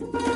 Bye.